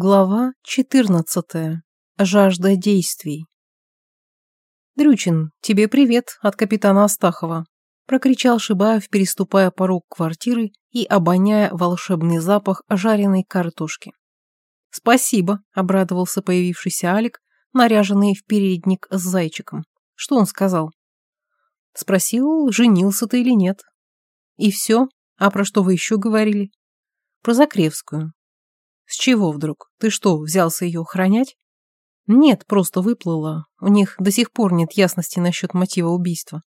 Глава 14. Жажда действий. «Дрючин, тебе привет от капитана Астахова», – прокричал Шибаев, переступая порог квартиры и обоняя волшебный запах жареной картошки. «Спасибо», – обрадовался появившийся Алик, наряженный в передник с зайчиком. Что он сказал? Спросил, женился ты или нет. И все? А про что вы еще говорили? Про Закревскую. С чего вдруг? Ты что, взялся ее охранять? Нет, просто выплыла. У них до сих пор нет ясности насчет мотива убийства.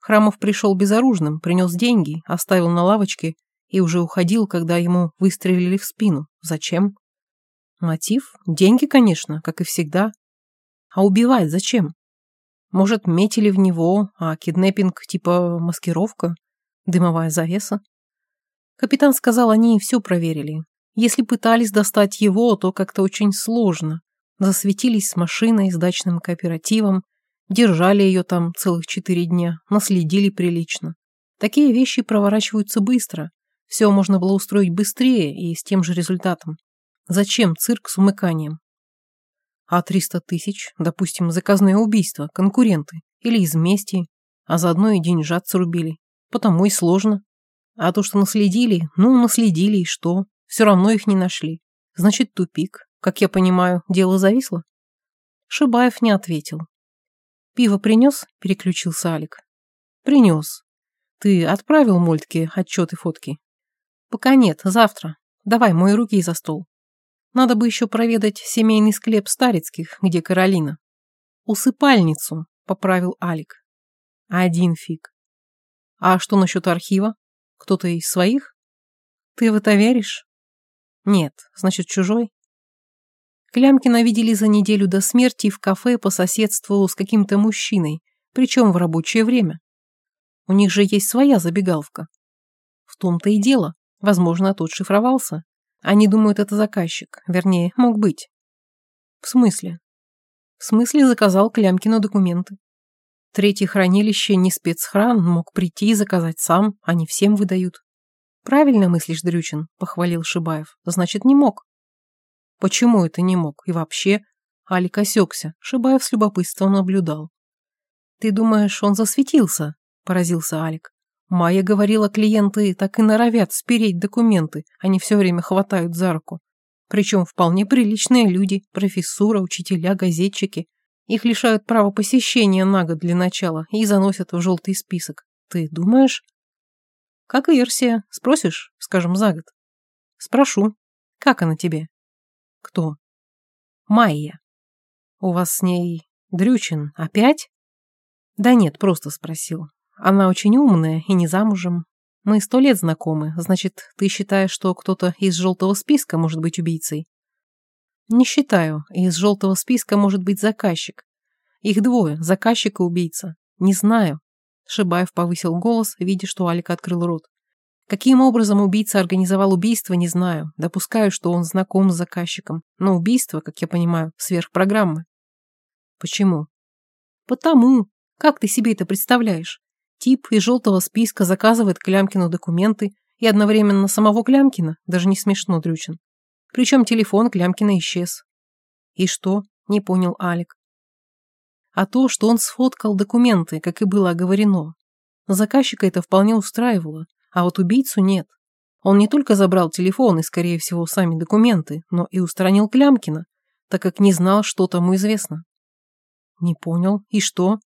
Храмов пришел безоружным, принес деньги, оставил на лавочке и уже уходил, когда ему выстрелили в спину. Зачем? Мотив? Деньги, конечно, как и всегда. А убивать зачем? Может, метили в него, а киднеппинг типа маскировка, дымовая завеса? Капитан сказал, они все проверили. Если пытались достать его, то как-то очень сложно. Засветились с машиной, с дачным кооперативом, держали ее там целых четыре дня, наследили прилично. Такие вещи проворачиваются быстро. Все можно было устроить быстрее и с тем же результатом. Зачем цирк с умыканием? А 300 тысяч, допустим, заказное убийство, конкуренты или из мести, а заодно и деньжат срубили. Потому и сложно. А то, что наследили, ну, наследили и что? Все равно их не нашли. Значит, тупик. Как я понимаю, дело зависло? Шибаев не ответил. «Пиво принес?» – переключился Алик. «Принес. Ты отправил Мольтке отчеты фотки?» «Пока нет, завтра. Давай, мой руки за стол. Надо бы еще проведать семейный склеп Старицких, где Каролина». «Усыпальницу», – поправил Алик. «Один фиг. А что насчет архива? Кто-то из своих? Ты в это веришь?» Нет, значит, чужой. Клямкина видели за неделю до смерти в кафе по соседству с каким-то мужчиной, причем в рабочее время. У них же есть своя забегаловка. В том-то и дело. Возможно, тот шифровался. Они думают, это заказчик. Вернее, мог быть. В смысле? В смысле заказал Клямкину документы. Третье хранилище не спецхран, мог прийти и заказать сам, они всем выдают. «Правильно мыслишь, Дрючин», — похвалил Шибаев. «Значит, не мог». «Почему это не мог? И вообще...» Алик осекся. Шибаев с любопытством наблюдал. «Ты думаешь, он засветился?» — поразился Алик. «Майя говорила, клиенты так и норовят спереть документы, они все время хватают за руку. Причем вполне приличные люди, профессура, учителя, газетчики. Их лишают права посещения на год для начала и заносят в желтый список. Ты думаешь?» Как версия. Спросишь, скажем, за год? Спрошу. Как она тебе? Кто? Майя. У вас с ней Дрючин опять? Да нет, просто спросил. Она очень умная и не замужем. Мы сто лет знакомы. Значит, ты считаешь, что кто-то из желтого списка может быть убийцей? Не считаю. Из желтого списка может быть заказчик. Их двое, заказчик и убийца. Не знаю. Шибаев повысил голос, видя, что Алик открыл рот. Каким образом убийца организовал убийство, не знаю. Допускаю, что он знаком с заказчиком. Но убийство, как я понимаю, сверхпрограммы. Почему? Потому. Как ты себе это представляешь? Тип из желтого списка заказывает Клямкину документы и одновременно самого Клямкина, даже не смешно, Дрючин. Причем телефон Клямкина исчез. И что? Не понял Алик а то, что он сфоткал документы, как и было оговорено. Заказчика это вполне устраивало, а вот убийцу нет. Он не только забрал телефон и, скорее всего, сами документы, но и устранил Клямкина, так как не знал, что тому известно. Не понял. И что?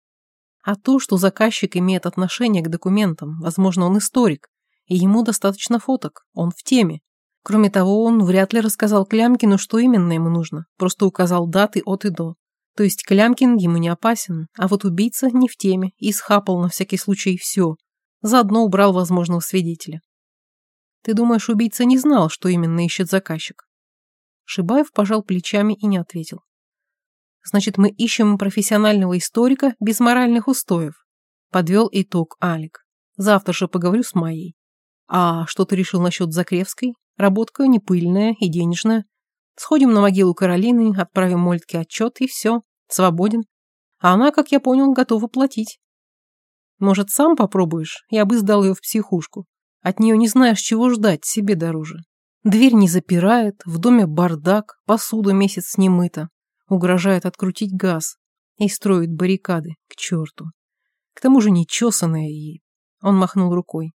А то, что заказчик имеет отношение к документам, возможно, он историк, и ему достаточно фоток, он в теме. Кроме того, он вряд ли рассказал Клямкину, что именно ему нужно, просто указал даты от и до. То есть Клямкин ему не опасен, а вот убийца не в теме и схапал на всякий случай все. Заодно убрал возможного свидетеля. Ты думаешь, убийца не знал, что именно ищет заказчик? Шибаев пожал плечами и не ответил. Значит, мы ищем профессионального историка без моральных устоев. Подвел итог Алик. Завтра же поговорю с Майей. А что ты решил насчет Закревской? Работка не пыльная и денежная. Сходим на могилу Каролины, отправим Мольтке отчет и все. Свободен. А она, как я понял, готова платить. Может, сам попробуешь? Я бы сдал ее в психушку. От нее не знаешь, чего ждать, себе дороже. Дверь не запирает, в доме бардак, посуду месяц не мыта. Угрожает открутить газ и строит баррикады, к черту. К тому же нечесанная и... Он махнул рукой.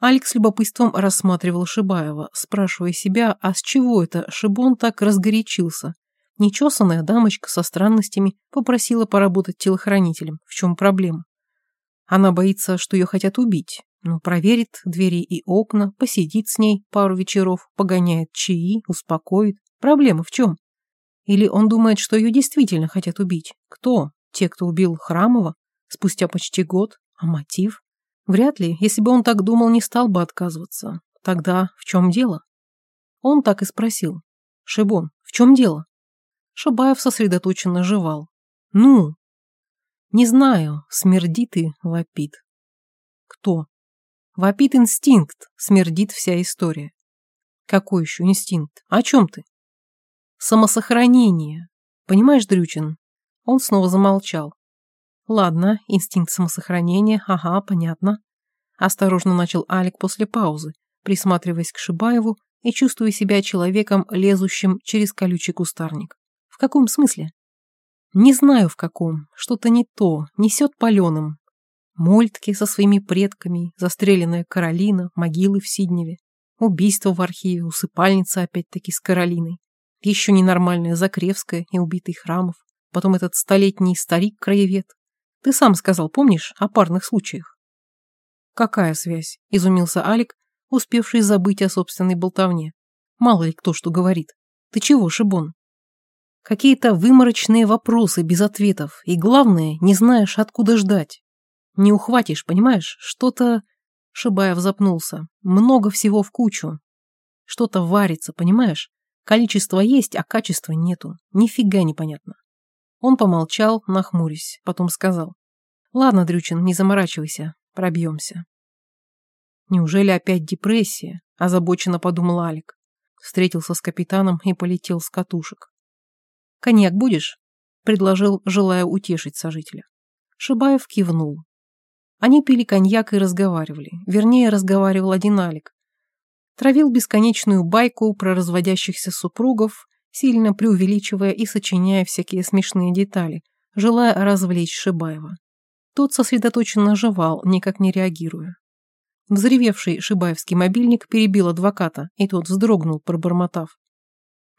Алекс любопытством рассматривал Шибаева, спрашивая себя, а с чего это Шибон так разгорячился? Нечесанная дамочка со странностями попросила поработать телохранителем. В чем проблема? Она боится, что ее хотят убить. Ну, проверит двери и окна, посидит с ней пару вечеров, погоняет чаи, успокоит. Проблема в чем? Или он думает, что ее действительно хотят убить? Кто? Те, кто убил Храмова? Спустя почти год? А мотив? Вряд ли, если бы он так думал, не стал бы отказываться. Тогда в чем дело? Он так и спросил. Шибон, в чем дело? Шабаев сосредоточенно жевал. Ну? Не знаю, смердит и вопит. Кто? Вопит инстинкт, смердит вся история. Какой еще инстинкт? О чем ты? Самосохранение. Понимаешь, Дрючин? Он снова замолчал. Ладно, инстинкт самосохранения, ага, понятно. Осторожно начал Алик после паузы, присматриваясь к Шибаеву и чувствуя себя человеком, лезущим через колючий кустарник. В каком смысле? Не знаю в каком, что-то не то, несет паленым. Мольтки со своими предками, застреленная Каролина, могилы в Сидневе, убийство в архиве, усыпальница опять-таки с Каролиной, еще ненормальная Закревская и убитый Храмов, потом этот столетний старик-краевед, ты сам сказал, помнишь, о парных случаях? Какая связь? Изумился Алик, успевший забыть о собственной болтовне. Мало ли кто что говорит. Ты чего, Шибон? Какие-то выморочные вопросы без ответов, и главное, не знаешь, откуда ждать. Не ухватишь, понимаешь? Что-то... Шибаев запнулся. Много всего в кучу. Что-то варится, понимаешь? Количество есть, а качества нету. Нифига непонятно. Он помолчал, нахмурясь, потом сказал. «Ладно, Дрючин, не заморачивайся, пробьемся». «Неужели опять депрессия?» – озабоченно подумал Алик. Встретился с капитаном и полетел с катушек. «Коньяк будешь?» – предложил, желая утешить сожителя. Шибаев кивнул. Они пили коньяк и разговаривали. Вернее, разговаривал один Алик. Травил бесконечную байку про разводящихся супругов сильно преувеличивая и сочиняя всякие смешные детали, желая развлечь Шибаева. Тот сосредоточенно жевал, никак не реагируя. Взревевший шибаевский мобильник перебил адвоката, и тот вздрогнул, пробормотав.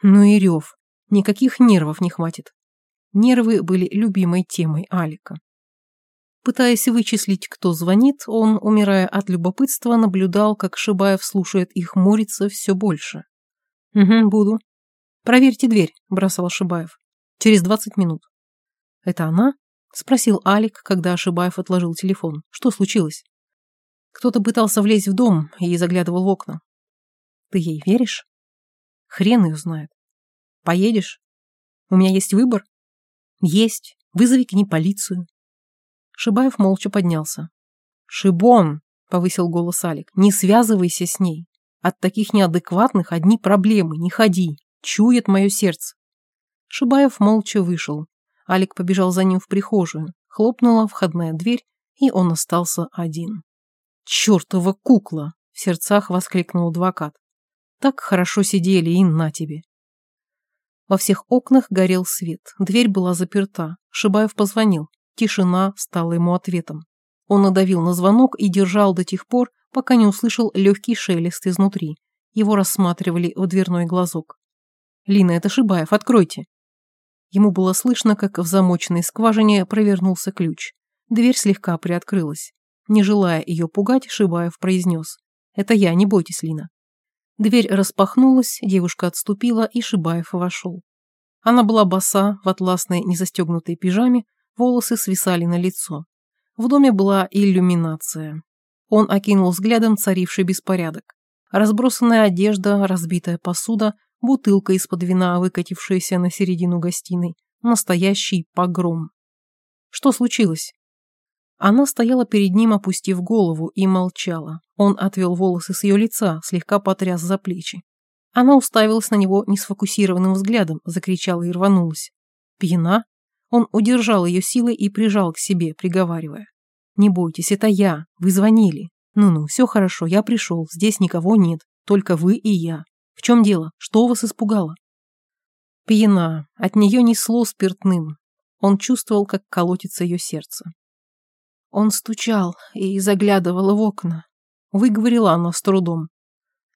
Ну и рев. Никаких нервов не хватит. Нервы были любимой темой Алика. Пытаясь вычислить, кто звонит, он, умирая от любопытства, наблюдал, как Шибаев слушает их мориться все больше. «Угу, буду», «Проверьте дверь», – бросал Шибаев. «Через двадцать минут». «Это она?» – спросил Алик, когда Шибаев отложил телефон. «Что случилось?» Кто-то пытался влезть в дом и заглядывал в окна. «Ты ей веришь?» «Хрен ее знает. Поедешь? У меня есть выбор?» «Есть. Вызови к ней полицию». Шибаев молча поднялся. «Шибон!» – повысил голос Алик. «Не связывайся с ней. От таких неадекватных одни проблемы. Не ходи. Чует мое сердце. Шибаев молча вышел. Алик побежал за ним в прихожую. Хлопнула входная дверь, и он остался один. «Чертова кукла!» — в сердцах воскликнул адвокат. «Так хорошо сидели, и на тебе!» Во всех окнах горел свет. Дверь была заперта. Шибаев позвонил. Тишина стала ему ответом. Он надавил на звонок и держал до тех пор, пока не услышал легкий шелест изнутри. Его рассматривали в дверной глазок. «Лина, это Шибаев, откройте!» Ему было слышно, как в замоченной скважине провернулся ключ. Дверь слегка приоткрылась. Не желая ее пугать, Шибаев произнес. «Это я, не бойтесь, Лина». Дверь распахнулась, девушка отступила, и Шибаев вошел. Она была боса, в атласной незастегнутой пижаме, волосы свисали на лицо. В доме была иллюминация. Он окинул взглядом царивший беспорядок. Разбросанная одежда, разбитая посуда, бутылка из-под вина, выкатившаяся на середину гостиной. Настоящий погром. Что случилось? Она стояла перед ним, опустив голову, и молчала. Он отвел волосы с ее лица, слегка потряс за плечи. Она уставилась на него несфокусированным взглядом, закричала и рванулась. Пьяна? Он удержал ее силой и прижал к себе, приговаривая. «Не бойтесь, это я. Вы звонили. Ну-ну, все хорошо, я пришел, здесь никого нет. Только вы и я. В чем дело? Что вас испугало? Пьяна. От нее несло спиртным. Он чувствовал, как колотится ее сердце. Он стучал и заглядывал в окна. Выговорила она с трудом.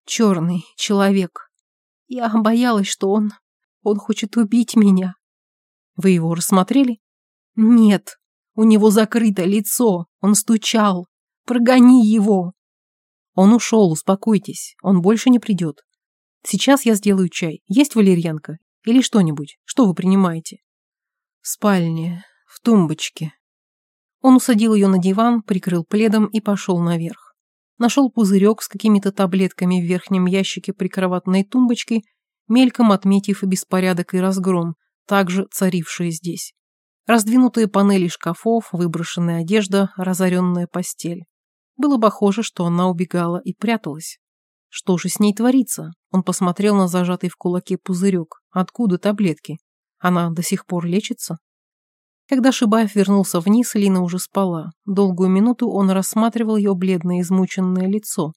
Черный человек. Я боялась, что он... Он хочет убить меня. Вы его рассмотрели? Нет. У него закрыто лицо. Он стучал. Прогони его. Он ушел, успокойтесь. Он больше не придет. Сейчас я сделаю чай. Есть валерьянка? Или что-нибудь? Что вы принимаете? В спальне, в тумбочке. Он усадил ее на диван, прикрыл пледом и пошел наверх. Нашел пузырек с какими-то таблетками в верхнем ящике прикроватной тумбочки, мельком отметив беспорядок и разгром, также царившие здесь. Раздвинутые панели шкафов, выброшенная одежда, разоренная постель. Было похоже, что она убегала и пряталась. Что же с ней творится? Он посмотрел на зажатый в кулаке пузырек. Откуда таблетки? Она до сих пор лечится? Когда Шибаев вернулся вниз, Лина уже спала. Долгую минуту он рассматривал ее бледное измученное лицо.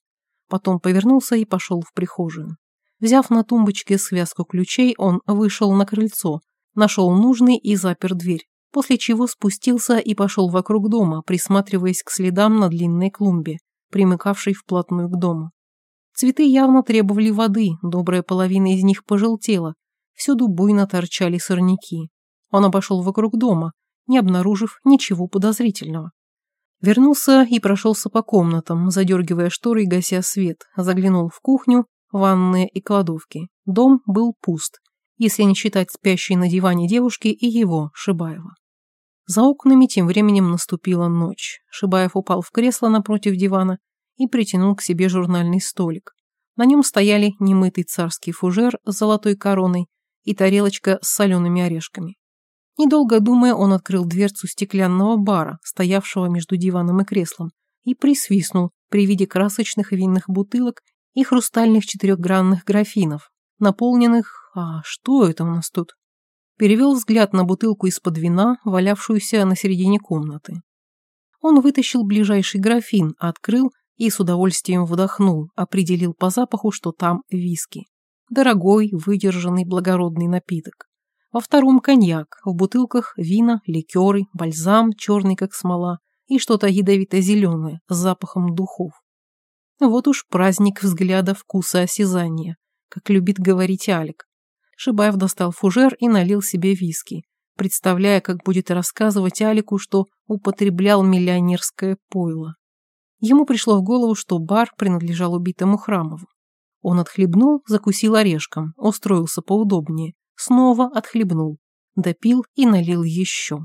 Потом повернулся и пошел в прихожую. Взяв на тумбочке связку ключей, он вышел на крыльцо, нашел нужный и запер дверь, после чего спустился и пошел вокруг дома, присматриваясь к следам на длинной клумбе, примыкавшей вплотную к дому. Цветы явно требовали воды, добрая половина из них пожелтела, всюду буйно торчали сорняки. Он обошел вокруг дома, не обнаружив ничего подозрительного. Вернулся и прошелся по комнатам, задергивая шторы и гася свет, заглянул в кухню, ванные и кладовки. Дом был пуст, если не считать спящей на диване девушки и его, Шибаева. За окнами тем временем наступила ночь. Шибаев упал в кресло напротив дивана и притянул к себе журнальный столик. На нем стояли немытый царский фужер с золотой короной и тарелочка с солеными орешками. Недолго думая, он открыл дверцу стеклянного бара, стоявшего между диваном и креслом, и присвистнул при виде красочных винных бутылок и хрустальных четырехгранных графинов, наполненных... А что это у нас тут? Перевел взгляд на бутылку из-под вина, валявшуюся на середине комнаты. Он вытащил ближайший графин, открыл и с удовольствием вдохнул, определил по запаху, что там виски. Дорогой, выдержанный, благородный напиток. Во втором коньяк, в бутылках вина, ликеры, бальзам, черный как смола, и что-то ядовито-зеленое с запахом духов. Вот уж праздник взгляда, вкуса, осязания, как любит говорить Алик. Шибаев достал фужер и налил себе виски, представляя, как будет рассказывать Алику, что употреблял миллионерское пойло. Ему пришло в голову, что бар принадлежал убитому Храмову. Он отхлебнул, закусил орешком, устроился поудобнее, снова отхлебнул, допил и налил еще.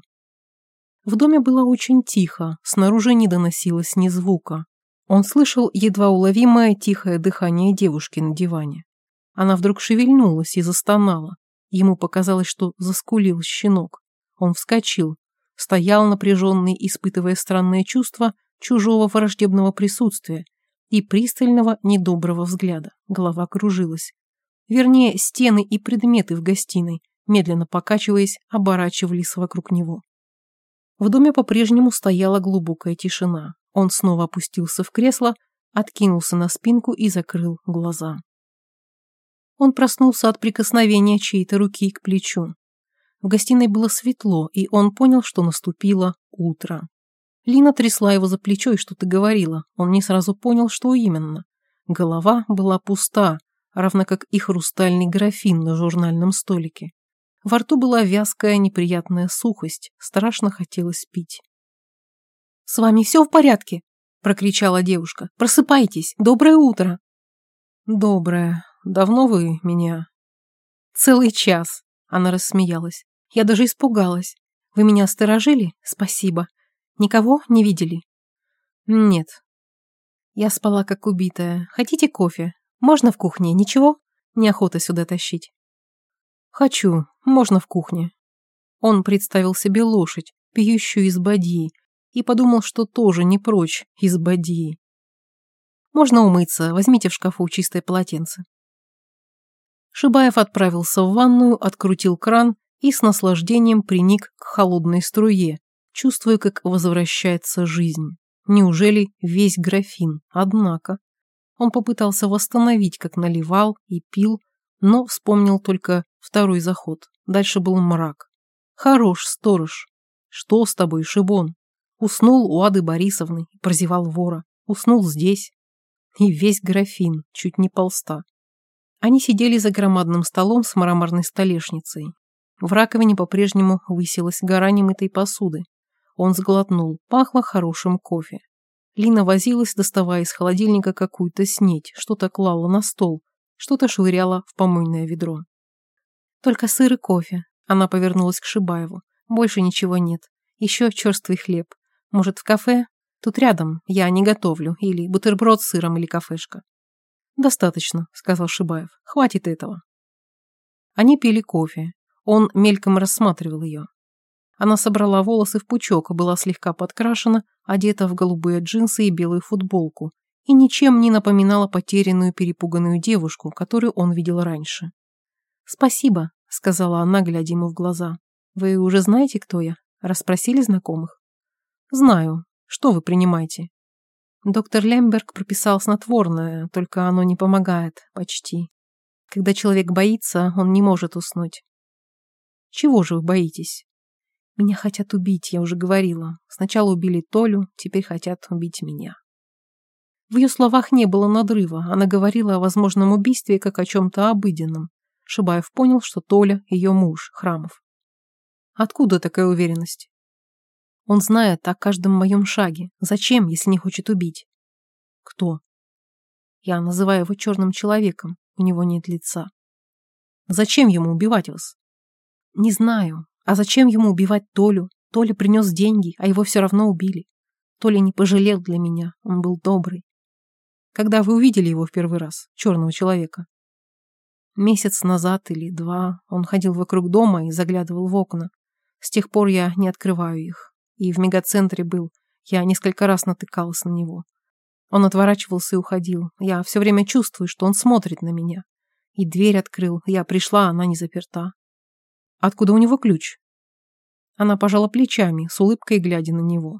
В доме было очень тихо, снаружи не доносилось ни звука. Он слышал едва уловимое тихое дыхание девушки на диване. Она вдруг шевельнулась и застонала. Ему показалось, что заскулил щенок. Он вскочил, стоял напряженный, испытывая странное чувство, чужого враждебного присутствия и пристального недоброго взгляда. Голова кружилась. Вернее, стены и предметы в гостиной, медленно покачиваясь, оборачивались вокруг него. В доме по-прежнему стояла глубокая тишина. Он снова опустился в кресло, откинулся на спинку и закрыл глаза. Он проснулся от прикосновения чьей-то руки к плечу. В гостиной было светло, и он понял, что наступило утро. Лина трясла его за плечо и что-то говорила. Он не сразу понял, что именно. Голова была пуста, равно как и хрустальный графин на журнальном столике. Во рту была вязкая неприятная сухость, страшно хотелось пить. «С вами все в порядке?» – прокричала девушка. «Просыпайтесь! Доброе утро!» «Доброе. Давно вы меня?» «Целый час», – она рассмеялась. «Я даже испугалась. Вы меня сторожили? Спасибо. Никого не видели? Нет. Я спала как убитая. Хотите кофе? Можно в кухне? Ничего? Неохота сюда тащить. Хочу. Можно в кухне. Он представил себе лошадь, пьющую из бадьи, и подумал, что тоже не прочь из бадьи. Можно умыться, возьмите в шкафу чистое полотенце. Шибаев отправился в ванную, открутил кран и с наслаждением приник к холодной струе, чувствуя, как возвращается жизнь. Неужели весь графин? Однако. Он попытался восстановить, как наливал и пил, но вспомнил только второй заход. Дальше был мрак. Хорош, сторож. Что с тобой, Шибон? Уснул у Ады Борисовны и прозевал вора. Уснул здесь. И весь графин, чуть не полста. Они сидели за громадным столом с мраморной столешницей. В раковине по-прежнему высилась гора немытой посуды. Он сглотнул, пахло хорошим кофе. Лина возилась, доставая из холодильника какую-то снеть, что-то клала на стол, что-то швыряла в помойное ведро. «Только сыр и кофе», — она повернулась к Шибаеву. «Больше ничего нет. Еще черствый хлеб. Может, в кафе? Тут рядом, я не готовлю. Или бутерброд с сыром или кафешка». «Достаточно», — сказал Шибаев. «Хватит этого». Они пили кофе. Он мельком рассматривал ее. Она собрала волосы в пучок, была слегка подкрашена, одета в голубые джинсы и белую футболку, и ничем не напоминала потерянную перепуганную девушку, которую он видел раньше. «Спасибо», — сказала она, глядя ему в глаза. «Вы уже знаете, кто я? Расспросили знакомых?» «Знаю. Что вы принимаете?» Доктор Лемберг прописал снотворное, только оно не помогает, почти. Когда человек боится, он не может уснуть. Чего же вы боитесь? Меня хотят убить, я уже говорила. Сначала убили Толю, теперь хотят убить меня. В ее словах не было надрыва. Она говорила о возможном убийстве как о чем-то обыденном. Шибаев понял, что Толя – ее муж, Храмов. Откуда такая уверенность? Он знает о каждом моем шаге. Зачем, если не хочет убить? Кто? Я называю его черным человеком. У него нет лица. Зачем ему убивать вас? Не знаю. А зачем ему убивать Толю? Толя принес деньги, а его все равно убили. Толя не пожалел для меня, он был добрый. Когда вы увидели его в первый раз, черного человека? Месяц назад или два он ходил вокруг дома и заглядывал в окна. С тех пор я не открываю их. И в мегацентре был. Я несколько раз натыкалась на него. Он отворачивался и уходил. Я все время чувствую, что он смотрит на меня. И дверь открыл. Я пришла, она не заперта. Откуда у него ключ? Она пожала плечами, с улыбкой глядя на него.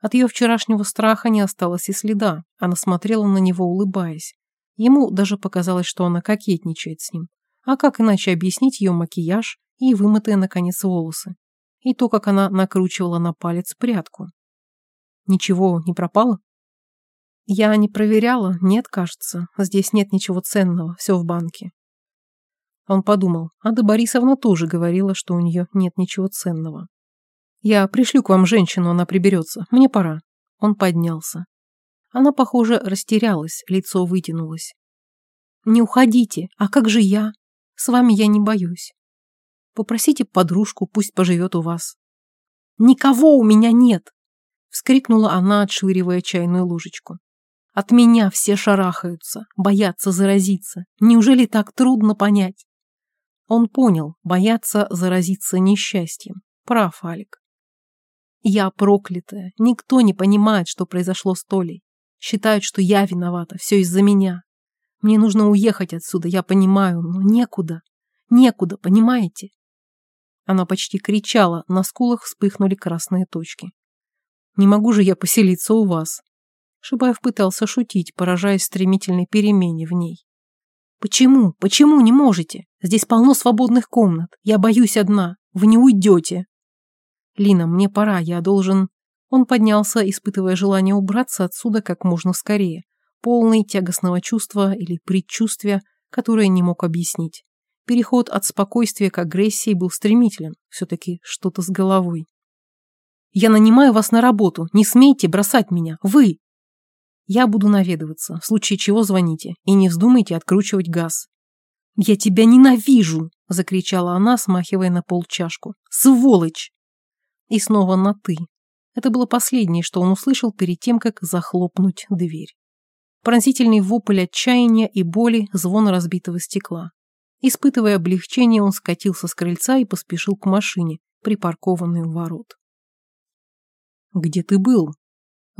От ее вчерашнего страха не осталось и следа. Она смотрела на него, улыбаясь. Ему даже показалось, что она кокетничает с ним. А как иначе объяснить ее макияж и вымытые, наконец, волосы? И то, как она накручивала на палец прядку. Ничего не пропало? Я не проверяла, нет, кажется. Здесь нет ничего ценного, все в банке. Он подумал, Ада Борисовна тоже говорила, что у нее нет ничего ценного. «Я пришлю к вам женщину, она приберется. Мне пора». Он поднялся. Она, похоже, растерялась, лицо вытянулось. «Не уходите. А как же я? С вами я не боюсь. Попросите подружку, пусть поживет у вас». «Никого у меня нет!» — вскрикнула она, отшвыривая чайную ложечку. «От меня все шарахаются, боятся заразиться. Неужели так трудно понять?» Он понял, бояться заразиться несчастьем. Прав, Алик. Я проклятая. Никто не понимает, что произошло с Толей. Считают, что я виновата. Все из-за меня. Мне нужно уехать отсюда, я понимаю, но некуда. Некуда, понимаете? Она почти кричала, на скулах вспыхнули красные точки. «Не могу же я поселиться у вас!» Шибаев пытался шутить, поражаясь стремительной перемене в ней. «Почему? Почему не можете? Здесь полно свободных комнат. Я боюсь одна. Вы не уйдете». «Лина, мне пора. Я должен...» Он поднялся, испытывая желание убраться отсюда как можно скорее, полный тягостного чувства или предчувствия, которое не мог объяснить. Переход от спокойствия к агрессии был стремителен, все-таки что-то с головой. «Я нанимаю вас на работу. Не смейте бросать меня. Вы!» Я буду наведываться, в случае чего звоните, и не вздумайте откручивать газ. «Я тебя ненавижу!» – закричала она, смахивая на пол чашку. «Сволочь!» И снова на «ты». Это было последнее, что он услышал перед тем, как захлопнуть дверь. Пронзительный вопль отчаяния и боли, звон разбитого стекла. Испытывая облегчение, он скатился с крыльца и поспешил к машине, припаркованной у ворот. «Где ты был?»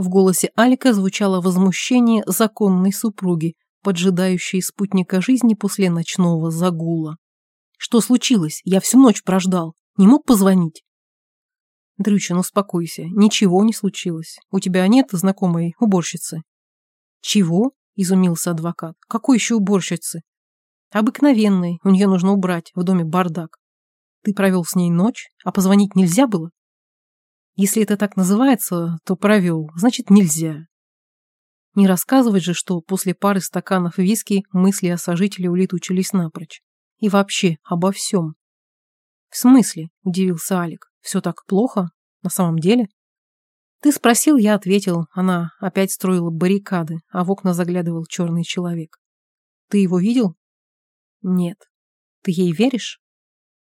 В голосе Алика звучало возмущение законной супруги, поджидающей спутника жизни после ночного загула. «Что случилось? Я всю ночь прождал. Не мог позвонить?» «Дрючин, успокойся. Ничего не случилось. У тебя нет знакомой уборщицы?» «Чего?» – изумился адвокат. Какой еще уборщицы? Обыкновенной, у нее нужно убрать, в доме бардак. Ты провел с ней ночь, а позвонить нельзя было? Если это так называется, то провел, значит нельзя. Не рассказывать же, что после пары стаканов виски мысли о сожителе улетучились напрочь. И вообще обо всем. В смысле? Удивился Алик. Все так плохо? На самом деле? Ты спросил, я ответил. Она опять строила баррикады, а в окна заглядывал черный человек. Ты его видел? Нет. Ты ей веришь?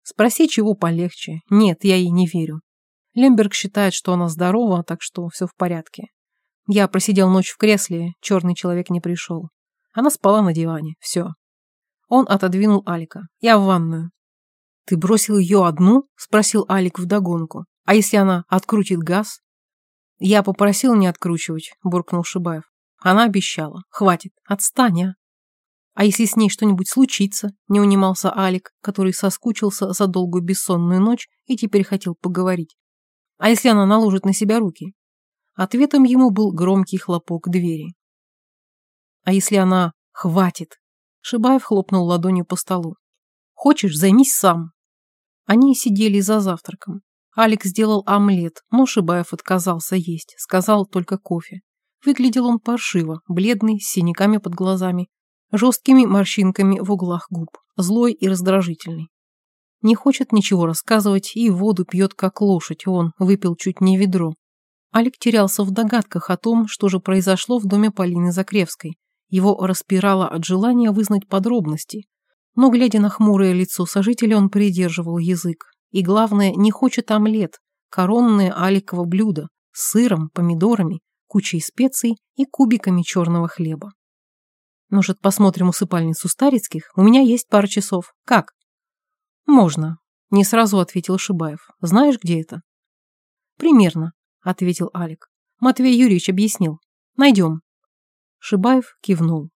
Спроси, чего полегче. Нет, я ей не верю. Лемберг считает, что она здорова, так что все в порядке. Я просидел ночь в кресле, черный человек не пришел. Она спала на диване, все. Он отодвинул Алика. Я в ванную. Ты бросил ее одну? Спросил Алик вдогонку. А если она открутит газ? Я попросил не откручивать, буркнул Шибаев. Она обещала. Хватит, отстань, а. А если с ней что-нибудь случится? Не унимался Алик, который соскучился за долгую бессонную ночь и теперь хотел поговорить. А если она наложит на себя руки? Ответом ему был громкий хлопок двери. А если она хватит? Шибаев хлопнул ладонью по столу. Хочешь, займись сам. Они сидели за завтраком. Алекс сделал омлет, но Шибаев отказался есть, сказал только кофе. Выглядел он паршиво, бледный, с синяками под глазами, жесткими морщинками в углах губ, злой и раздражительный. Не хочет ничего рассказывать и воду пьет как лошадь, он выпил чуть не ведро. Алик терялся в догадках о том, что же произошло в доме Полины Закревской. Его распирало от желания вызнать подробности. Но, глядя на хмурое лицо сожителя, он придерживал язык. И, главное, не хочет омлет, коронное аликово блюдо с сыром, помидорами, кучей специй и кубиками черного хлеба. Может, посмотрим усыпальницу Старицких? У меня есть пара часов. Как? Можно. Не сразу ответил Шибаев. Знаешь, где это? Примерно ответил Алик. Матвей Юрьевич объяснил. Найдем. Шибаев кивнул.